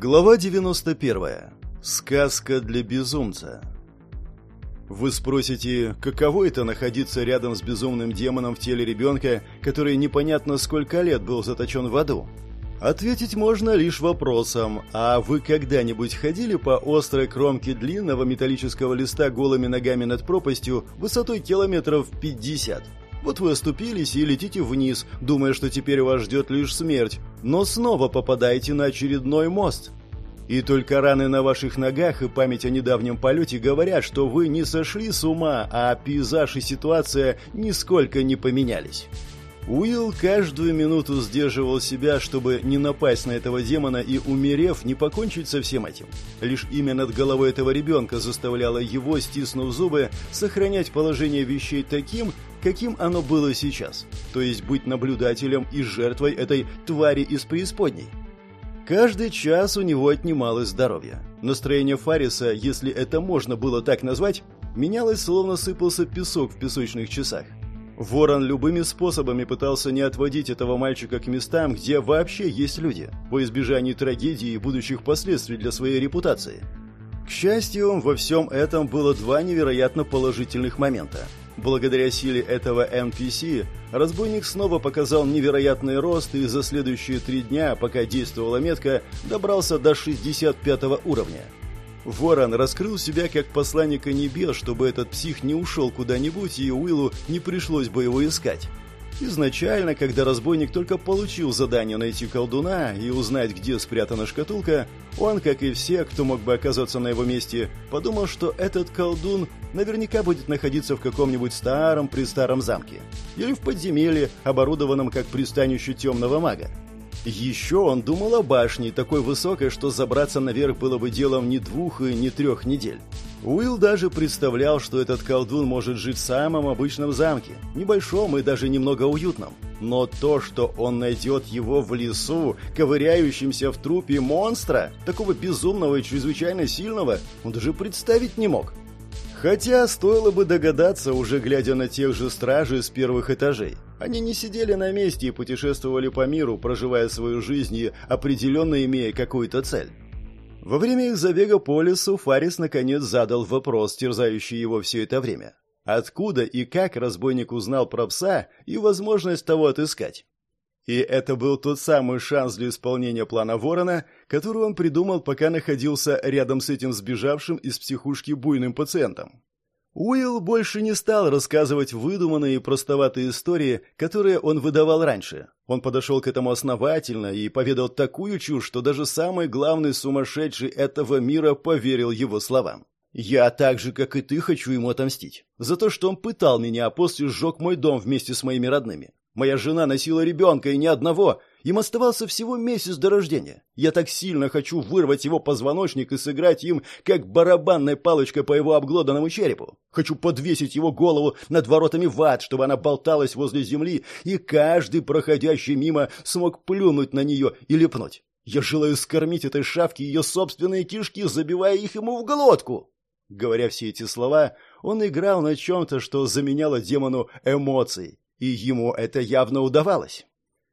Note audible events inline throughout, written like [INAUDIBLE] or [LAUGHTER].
Глава 91. Сказка для безумца. Вы спросите, каково это находиться рядом с безумным демоном в теле ребенка, который непонятно сколько лет был заточен в аду? Ответить можно лишь вопросом, а вы когда-нибудь ходили по острой кромке длинного металлического листа голыми ногами над пропастью высотой километров 50? Вот вы оступились и летите вниз, думая, что теперь вас ждет лишь смерть, но снова попадаете на очередной мост. И только раны на ваших ногах и память о недавнем полете говорят, что вы не сошли с ума, а пейзаж и ситуация нисколько не поменялись. Уилл каждую минуту сдерживал себя, чтобы не напасть на этого демона и, умерев, не покончить со всем этим. Лишь имя над головой этого ребенка заставляло его, стиснув зубы, сохранять положение вещей таким, каким оно было сейчас, то есть быть наблюдателем и жертвой этой твари из преисподней. Каждый час у него отнималось здоровье. Настроение Фариса, если это можно было так назвать, менялось, словно сыпался песок в песочных часах. Ворон любыми способами пытался не отводить этого мальчика к местам, где вообще есть люди, во избежанию трагедии и будущих последствий для своей репутации. К счастью, во всем этом было два невероятно положительных момента. Благодаря силе этого NPC, разбойник снова показал невероятный рост и за следующие три дня, пока действовала метка, добрался до 65 уровня. Ворон раскрыл себя как посланника небес, чтобы этот псих не ушел куда-нибудь и Уиллу не пришлось бы его искать. Изначально, когда разбойник только получил задание найти колдуна и узнать, где спрятана шкатулка, он, как и все, кто мог бы оказаться на его месте, подумал, что этот колдун наверняка будет находиться в каком-нибудь старом-престаром замке или в подземелье, оборудованном как пристанище темного мага. Еще он думал о башне, такой высокой, что забраться наверх было бы делом не двух и не трех недель. Уилл даже представлял, что этот колдун может жить в самом обычном замке, небольшом и даже немного уютном. Но то, что он найдет его в лесу, ковыряющимся в трупе монстра, такого безумного и чрезвычайно сильного, он даже представить не мог. Хотя стоило бы догадаться, уже глядя на тех же стражей с первых этажей. Они не сидели на месте и путешествовали по миру, проживая свою жизнь и определенно имея какую-то цель. Во время их забега по лесу Фарис наконец задал вопрос, терзающий его все это время. Откуда и как разбойник узнал про пса и возможность того отыскать? И это был тот самый шанс для исполнения плана Ворона, который он придумал, пока находился рядом с этим сбежавшим из психушки буйным пациентом. Уилл больше не стал рассказывать выдуманные и простоватые истории, которые он выдавал раньше. Он подошел к этому основательно и поведал такую чушь, что даже самый главный сумасшедший этого мира поверил его словам. «Я так же, как и ты, хочу ему отомстить. За то, что он пытал меня, а после сжег мой дом вместе с моими родными. Моя жена носила ребенка, и ни одного. Им оставался всего месяц до рождения. Я так сильно хочу вырвать его позвоночник и сыграть им, как барабанной палочкой по его обглоданному черепу. Хочу подвесить его голову над воротами в ад, чтобы она болталась возле земли, и каждый проходящий мимо смог плюнуть на нее и лепнуть. Я желаю скормить этой шавке ее собственные кишки, забивая их ему в глотку. Говоря все эти слова, он играл на чем-то, что заменяло демону эмоций и ему это явно удавалось.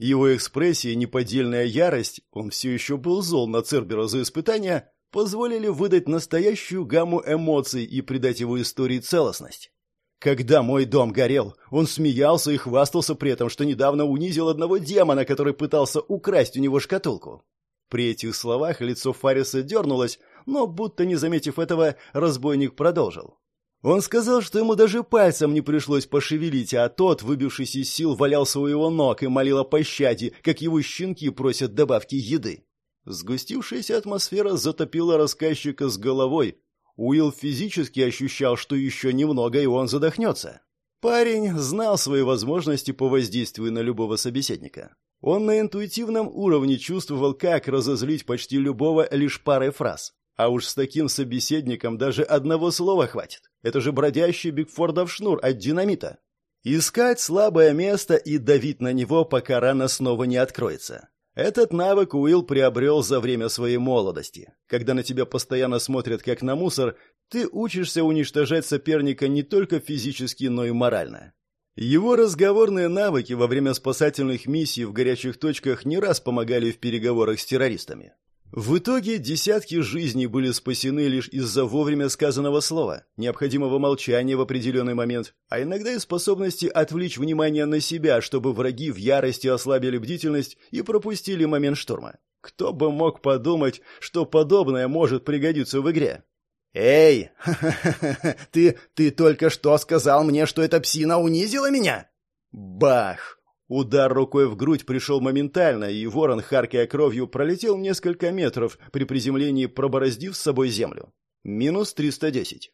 Его экспрессия и неподдельная ярость, он все еще был зол на Цербера за испытания, позволили выдать настоящую гамму эмоций и придать его истории целостность. Когда мой дом горел, он смеялся и хвастался при этом, что недавно унизил одного демона, который пытался украсть у него шкатулку. При этих словах лицо Фариса дернулось, но, будто не заметив этого, разбойник продолжил. Он сказал, что ему даже пальцем не пришлось пошевелить, а тот, выбившись из сил, валялся у его ног и молил о пощаде, как его щенки просят добавки еды. Сгустившаяся атмосфера затопила рассказчика с головой. Уилл физически ощущал, что еще немного, и он задохнется. Парень знал свои возможности по воздействию на любого собеседника. Он на интуитивном уровне чувствовал, как разозлить почти любого лишь парой фраз. А уж с таким собеседником даже одного слова хватит. Это же бродящий Бигфордов шнур от динамита. Искать слабое место и давить на него, пока рана снова не откроется. Этот навык Уилл приобрел за время своей молодости. Когда на тебя постоянно смотрят как на мусор, ты учишься уничтожать соперника не только физически, но и морально. Его разговорные навыки во время спасательных миссий в горячих точках не раз помогали в переговорах с террористами. В итоге десятки жизней были спасены лишь из-за вовремя сказанного слова, необходимого молчания в определенный момент, а иногда и способности отвлечь внимание на себя, чтобы враги в ярости ослабили бдительность и пропустили момент штурма. Кто бы мог подумать, что подобное может пригодиться в игре? «Эй, [LAUGHS] ты, ты только что сказал мне, что эта псина унизила меня?» Бах! Удар рукой в грудь пришел моментально, и ворон, харкая кровью, пролетел несколько метров, при приземлении пробороздив с собой землю. Минус 310.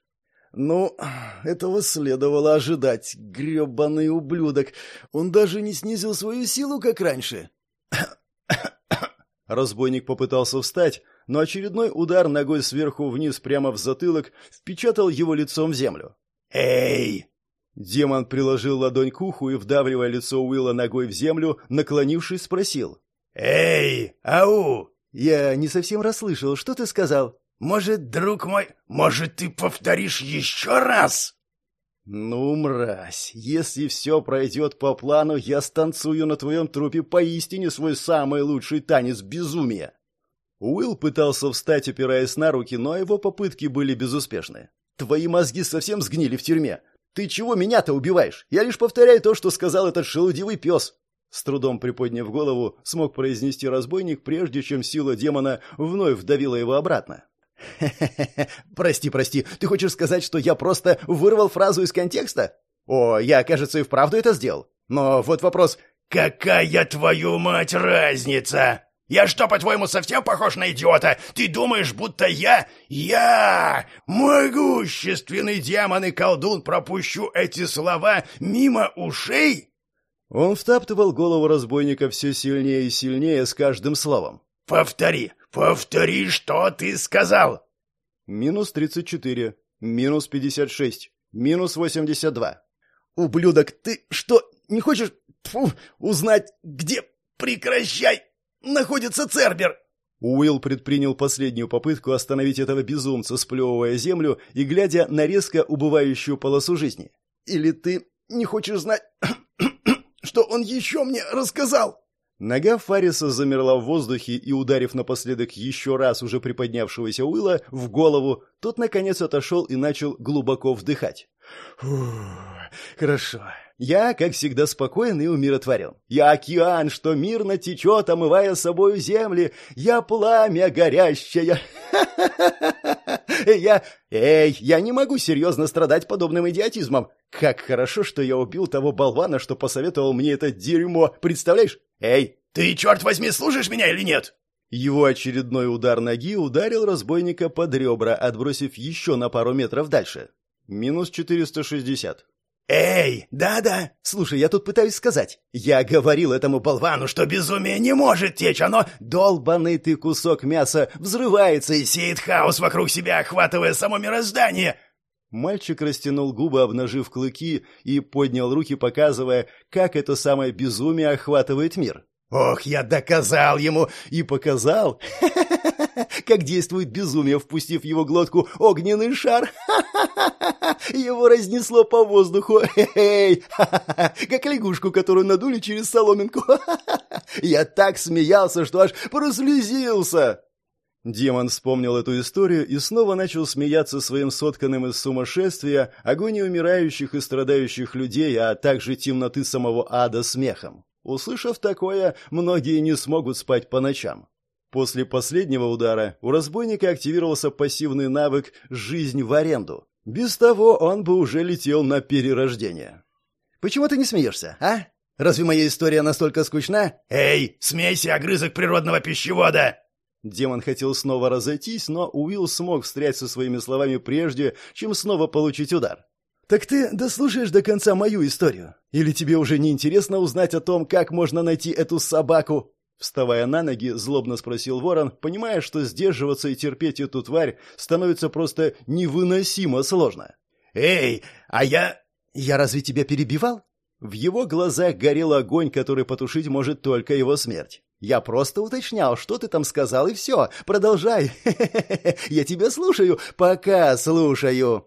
«Ну, этого следовало ожидать, гребаный ублюдок. Он даже не снизил свою силу, как раньше». [COUGHS] Разбойник попытался встать, но очередной удар ногой сверху вниз прямо в затылок впечатал его лицом в землю. «Эй!» Демон приложил ладонь к уху и, вдавливая лицо Уилла ногой в землю, наклонившись, спросил. «Эй, ау!» «Я не совсем расслышал. Что ты сказал?» «Может, друг мой, может, ты повторишь еще раз?» «Ну, мразь, если все пройдет по плану, я станцую на твоем трупе поистине свой самый лучший танец безумия!» Уилл пытался встать, опираясь на руки, но его попытки были безуспешны. «Твои мозги совсем сгнили в тюрьме. «Ты чего меня-то убиваешь? Я лишь повторяю то, что сказал этот шелудивый пес!» С трудом приподняв голову, смог произнести разбойник, прежде чем сила демона вновь вдавила его обратно. «Хе-хе-хе, прости, прости, ты хочешь сказать, что я просто вырвал фразу из контекста? О, я, кажется, и вправду это сделал. Но вот вопрос, какая твою мать разница?» Я что, по-твоему, совсем похож на идиота? Ты думаешь, будто я... Я... Могущественный демон и колдун пропущу эти слова мимо ушей?» Он втаптывал голову разбойника все сильнее и сильнее с каждым словом. «Повтори, повтори, что ты сказал!» Минус тридцать четыре, минус пятьдесят шесть, минус восемьдесят два. «Ублюдок, ты что, не хочешь фу, узнать, где... Прекращай! Находится Цербер!» Уилл предпринял последнюю попытку остановить этого безумца, сплевывая землю и глядя на резко убывающую полосу жизни. «Или ты не хочешь знать, [CLEARS THROAT] что он еще мне рассказал?» Нога Фариса замерла в воздухе и, ударив напоследок еще раз уже приподнявшегося Уилла в голову, тот, наконец, отошел и начал глубоко вдыхать. «Хорошо. Я, как всегда, спокоен и умиротворен. Я океан, что мирно течет, омывая собою земли. Я пламя горящее. [LAUGHS] Я... Эй, я не могу серьезно страдать подобным идиотизмом. Как хорошо, что я убил того болвана, что посоветовал мне это дерьмо. Представляешь? Эй! Ты, черт возьми, слушаешь меня или нет? Его очередной удар ноги ударил разбойника под ребра, отбросив еще на пару метров дальше. Минус 460. «Эй, да-да, слушай, я тут пытаюсь сказать. Я говорил этому болвану, что безумие не может течь, оно, долбанный ты кусок мяса, взрывается и сеет хаос вокруг себя, охватывая само мироздание». Мальчик растянул губы, обнажив клыки, и поднял руки, показывая, как это самое безумие охватывает мир. «Ох, я доказал ему и показал, [LAUGHS] как действует безумие, впустив в его глотку огненный шар. [LAUGHS] Его разнесло по воздуху, эй, [LAUGHS] как лягушку, которую надули через соломинку. [LAUGHS] Я так смеялся, что аж прослезился!» Демон вспомнил эту историю и снова начал смеяться своим сотканным из сумасшествия, агонии умирающих и страдающих людей, а также темноты самого ада смехом. Услышав такое, многие не смогут спать по ночам. После последнего удара у разбойника активировался пассивный навык «Жизнь в аренду». Без того он бы уже летел на перерождение. «Почему ты не смеешься, а? Разве моя история настолько скучна?» «Эй, смейся, огрызок природного пищевода!» Демон хотел снова разойтись, но Уилл смог встрять со своими словами прежде, чем снова получить удар. «Так ты дослушаешь до конца мою историю? Или тебе уже не интересно узнать о том, как можно найти эту собаку?» Вставая на ноги, злобно спросил ворон, понимая, что сдерживаться и терпеть эту тварь становится просто невыносимо сложно. «Эй, а я... Я разве тебя перебивал?» В его глазах горел огонь, который потушить может только его смерть. «Я просто уточнял, что ты там сказал, и все. Продолжай. [LAUGHS] Я тебя слушаю, пока слушаю».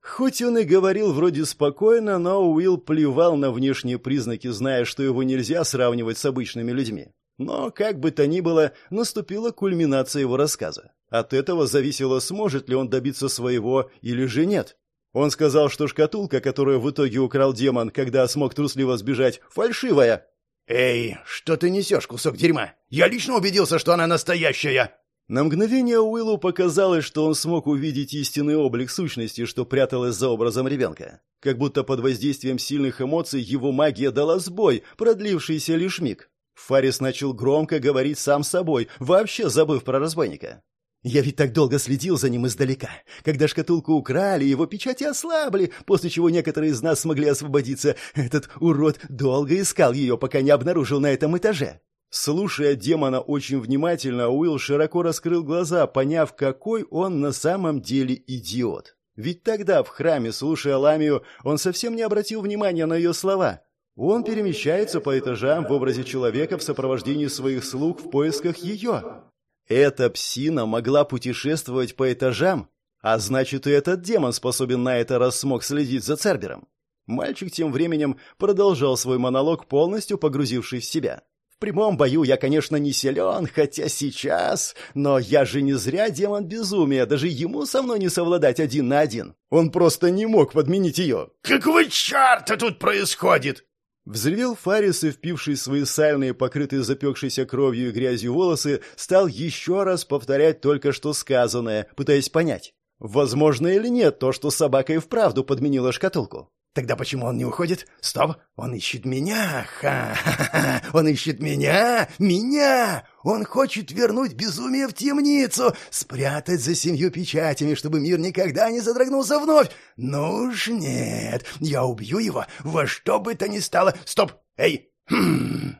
Хоть он и говорил вроде спокойно, но Уилл плевал на внешние признаки, зная, что его нельзя сравнивать с обычными людьми. Но, как бы то ни было, наступила кульминация его рассказа. От этого зависело, сможет ли он добиться своего или же нет. Он сказал, что шкатулка, которую в итоге украл демон, когда смог трусливо сбежать, фальшивая. «Эй, что ты несешь, кусок дерьма? Я лично убедился, что она настоящая!» На мгновение Уиллу показалось, что он смог увидеть истинный облик сущности, что пряталась за образом ребенка. Как будто под воздействием сильных эмоций его магия дала сбой, продлившийся лишь миг. Фарис начал громко говорить сам с собой, вообще забыв про разбойника. «Я ведь так долго следил за ним издалека. Когда шкатулку украли, его печати ослабли, после чего некоторые из нас смогли освободиться. Этот урод долго искал ее, пока не обнаружил на этом этаже. Слушая демона очень внимательно, Уилл широко раскрыл глаза, поняв, какой он на самом деле идиот. Ведь тогда в храме, слушая Ламию, он совсем не обратил внимания на ее слова. Он перемещается по этажам в образе человека в сопровождении своих слуг в поисках ее. Эта псина могла путешествовать по этажам, а значит, и этот демон способен на это, раз смог следить за Цербером. Мальчик тем временем продолжал свой монолог, полностью погрузившись в себя. В прямом бою я, конечно, не силен, хотя сейчас... Но я же не зря демон безумия, даже ему со мной не совладать один на один. Он просто не мог подменить ее. «Какого черта тут происходит?» Взревел Фарис и, впивший свои сальные, покрытые запекшейся кровью и грязью волосы, стал еще раз повторять только что сказанное, пытаясь понять, возможно или нет то, что собака и вправду подменила шкатулку. Тогда почему он не уходит? Стоп, он ищет меня. Ха-ха-ха. Он ищет меня, меня. Он хочет вернуть безумие в темницу, спрятать за семью печатями, чтобы мир никогда не задрогнулся вновь. Ну уж нет. Я убью его во что бы то ни стало. Стоп. Эй. Хм.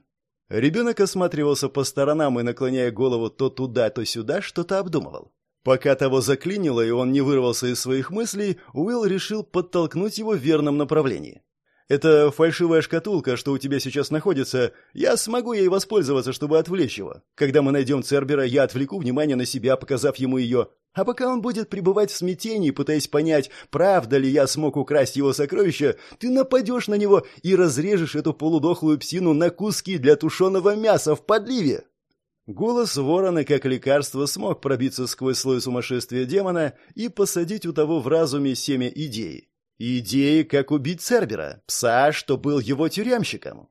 Ребенок осматривался по сторонам и, наклоняя голову то туда, то сюда, что-то обдумывал. Пока того заклинило, и он не вырвался из своих мыслей, Уилл решил подтолкнуть его в верном направлении. «Это фальшивая шкатулка, что у тебя сейчас находится. Я смогу ей воспользоваться, чтобы отвлечь его. Когда мы найдем Цербера, я отвлеку внимание на себя, показав ему ее. А пока он будет пребывать в смятении, пытаясь понять, правда ли я смог украсть его сокровища, ты нападешь на него и разрежешь эту полудохлую псину на куски для тушеного мяса в подливе». Голос ворона как лекарство смог пробиться сквозь слой сумасшествия демона и посадить у того в разуме семя идеи. Идеи, как убить Цербера, пса, что был его тюремщиком.